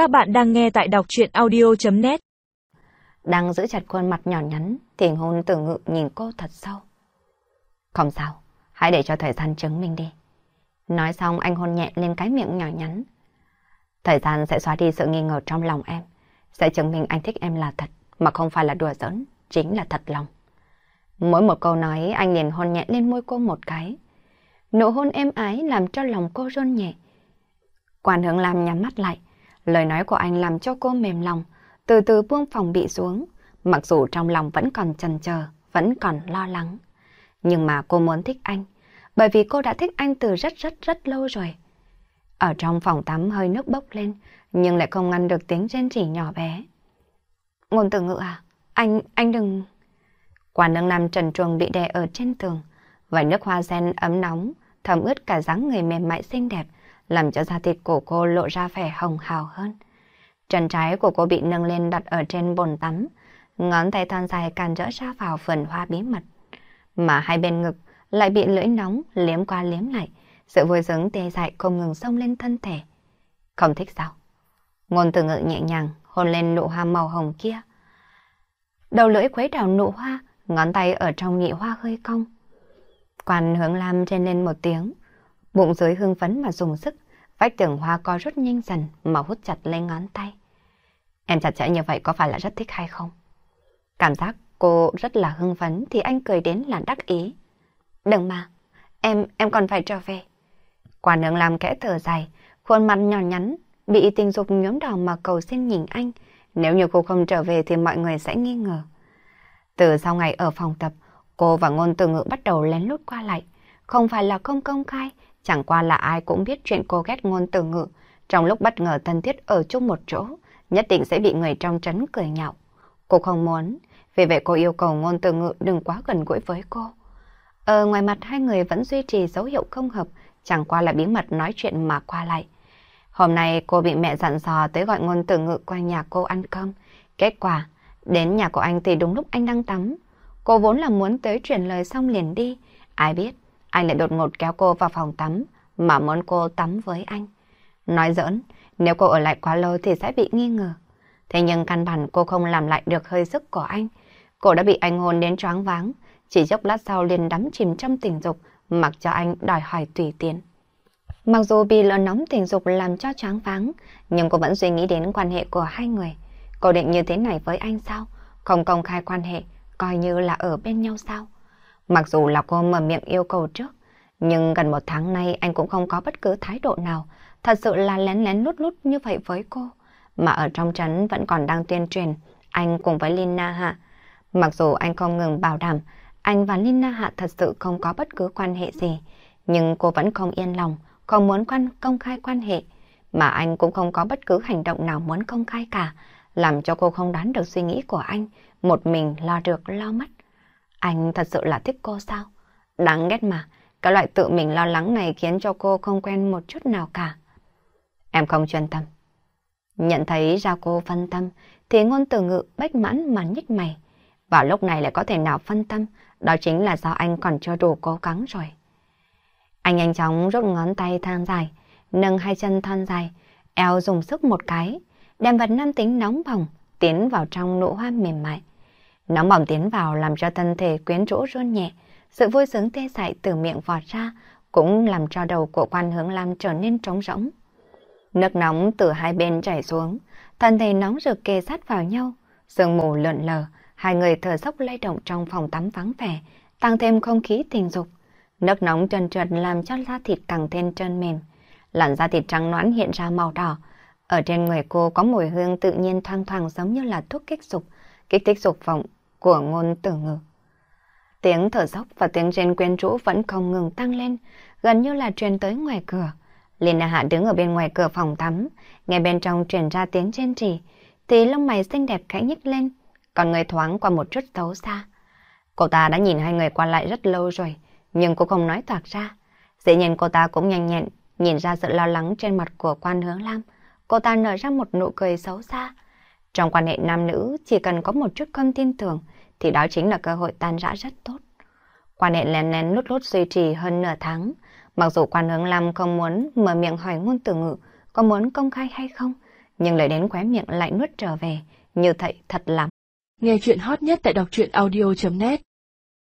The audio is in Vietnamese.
Các bạn đang nghe tại đọc chuyện audio.net Đang giữ chặt khuôn mặt nhỏ nhắn, thì hôn tử ngự nhìn cô thật sâu. Không sao, hãy để cho thời gian chứng minh đi. Nói xong anh hôn nhẹ lên cái miệng nhỏ nhắn. Thời gian sẽ xóa đi sự nghi ngờ trong lòng em, sẽ chứng minh anh thích em là thật, mà không phải là đùa giỡn, chính là thật lòng. Mỗi một câu nói anh liền hôn nhẹ lên môi cô một cái. Nụ hôn êm ái làm cho lòng cô rôn nhẹ. quản hướng làm nhắm mắt lại, lời nói của anh làm cho cô mềm lòng, từ từ buông phòng bị xuống, mặc dù trong lòng vẫn còn chần chờ, vẫn còn lo lắng. Nhưng mà cô muốn thích anh, bởi vì cô đã thích anh từ rất rất rất lâu rồi. Ở trong phòng tắm hơi nước bốc lên, nhưng lại không ngăn được tiếng rên rỉ nhỏ bé. Ngôn tử ngự à, anh, anh đừng... Quả nâng nằm trần truồng bị đè ở trên tường, và nước hoa sen ấm nóng, thấm ướt cả dáng người mềm mại xinh đẹp, làm cho da thịt của cô lộ ra vẻ hồng hào hơn. Chân trái của cô bị nâng lên đặt ở trên bồn tắm, ngón tay thon dài càn rỡ ra vào phần hoa bí mật. Mà hai bên ngực lại bị lưỡi nóng liếm qua liếm lại, sự vui sướng tê dại không ngừng xông lên thân thể. Không thích sao? Ngôn từ ngự nhẹ nhàng hôn lên nụ hoa màu hồng kia. Đầu lưỡi khuấy đảo nụ hoa, ngón tay ở trong nhị hoa hơi cong. Quan hướng lam trên lên một tiếng, bụng dưới hưng phấn mà dùng sức, vách tường hoa co rút nhanh dần mà hút chặt lên ngón tay. Em chặt chẽ như vậy có phải là rất thích hay không? Cảm giác cô rất là hưng phấn thì anh cười đến là đắc ý. Đừng mà, em, em còn phải trở về. Quả nương làm kẽ thở dài, khuôn mặt nhỏ nhắn, bị tình dục nhuốm đỏ mà cầu xin nhìn anh. Nếu như cô không trở về thì mọi người sẽ nghi ngờ. Từ sau ngày ở phòng tập, cô và ngôn từ ngữ bắt đầu lén lút qua lại. Không phải là không công khai, chẳng qua là ai cũng biết chuyện cô ghét ngôn từ ngữ. Trong lúc bất ngờ thân thiết ở chung một chỗ, nhất định sẽ bị người trong trấn cười nhạo. Cô không muốn, vì vậy cô yêu cầu ngôn từ ngữ đừng quá gần gũi với cô. Ở ngoài mặt hai người vẫn duy trì dấu hiệu không hợp, chẳng qua là bí mật nói chuyện mà qua lại. Hôm nay cô bị mẹ dặn dò tới gọi ngôn từ ngự qua nhà cô ăn cơm. Kết quả, đến nhà của anh thì đúng lúc anh đang tắm. Cô vốn là muốn tới truyền lời xong liền đi. Ai biết, anh lại đột ngột kéo cô vào phòng tắm, mà muốn cô tắm với anh. Nói giỡn, nếu cô ở lại quá lâu thì sẽ bị nghi ngờ. Thế nhưng căn bản cô không làm lại được hơi sức của anh. Cô đã bị anh hôn đến choáng váng, chỉ chốc lát sau liền đắm chìm trong tình dục, mặc cho anh đòi hỏi tùy tiện. Mặc dù bị lửa nóng tình dục làm cho choáng váng, nhưng cô vẫn suy nghĩ đến quan hệ của hai người. Cô định như thế này với anh sao? Không công khai quan hệ, coi như là ở bên nhau sao? Mặc dù là cô mở miệng yêu cầu trước, nhưng gần một tháng nay anh cũng không có bất cứ thái độ nào, thật sự là lén lén lút lút như vậy với cô. Mà ở trong trấn vẫn còn đang tuyên truyền, anh cùng với Lina Hạ. Mặc dù anh không ngừng bảo đảm, anh và Lina Hạ thật sự không có bất cứ quan hệ gì, nhưng cô vẫn không yên lòng, không muốn quan công khai quan hệ, mà anh cũng không có bất cứ hành động nào muốn công khai cả, làm cho cô không đoán được suy nghĩ của anh, một mình lo được lo mất. Anh thật sự là thích cô sao? Đáng ghét mà, cái loại tự mình lo lắng này khiến cho cô không quen một chút nào cả. Em không chuyên tâm. Nhận thấy ra cô phân tâm, thì ngôn từ ngự bách mãn mà nhích mày. Vào lúc này lại có thể nào phân tâm, đó chính là do anh còn chưa đủ cố gắng rồi. Anh nhanh chóng rút ngón tay thon dài, nâng hai chân thon dài, eo dùng sức một cái, đem vật nam tính nóng bỏng tiến vào trong nụ hoa mềm mại. Nóng bỏng tiến vào làm cho thân thể quyến rũ run nhẹ, sự vui sướng tê dại từ miệng vọt ra cũng làm cho đầu của quan hướng lam trở nên trống rỗng. Nước nóng từ hai bên chảy xuống, thân thể nóng rực kề sát vào nhau, sương mù lượn lờ, hai người thở dốc lay động trong phòng tắm vắng vẻ, tăng thêm không khí tình dục. Nước nóng trơn trượt làm cho da thịt càng thêm trơn mềm. Làn da thịt trắng nõn hiện ra màu đỏ. Ở trên người cô có mùi hương tự nhiên thoang thoảng giống như là thuốc kích dục, kích thích dục vọng của ngôn tử ngữ. Tiếng thở dốc và tiếng trên quen rũ vẫn không ngừng tăng lên, gần như là truyền tới ngoài cửa. Lina Hạ đứng ở bên ngoài cửa phòng tắm, nghe bên trong truyền ra tiếng trên trì, thì lông mày xinh đẹp khẽ nhích lên, còn người thoáng qua một chút xấu xa. Cô ta đã nhìn hai người qua lại rất lâu rồi, nhưng cô không nói toạc ra. Dĩ nhiên cô ta cũng nhanh nhẹn, nhìn ra sự lo lắng trên mặt của quan hướng lam. Cô ta nở ra một nụ cười xấu xa. Trong quan hệ nam nữ, chỉ cần có một chút không tin tưởng, thì đó chính là cơ hội tan rã rất tốt. Quan hệ lén lén lút lút duy trì hơn nửa tháng. Mặc dù quan hướng lam không muốn mở miệng hỏi ngôn từ ngữ, có muốn công khai hay không, nhưng lời đến khóe miệng lại nuốt trở về, như vậy thật lắm. Nghe chuyện hot nhất tại đọc truyện audio.net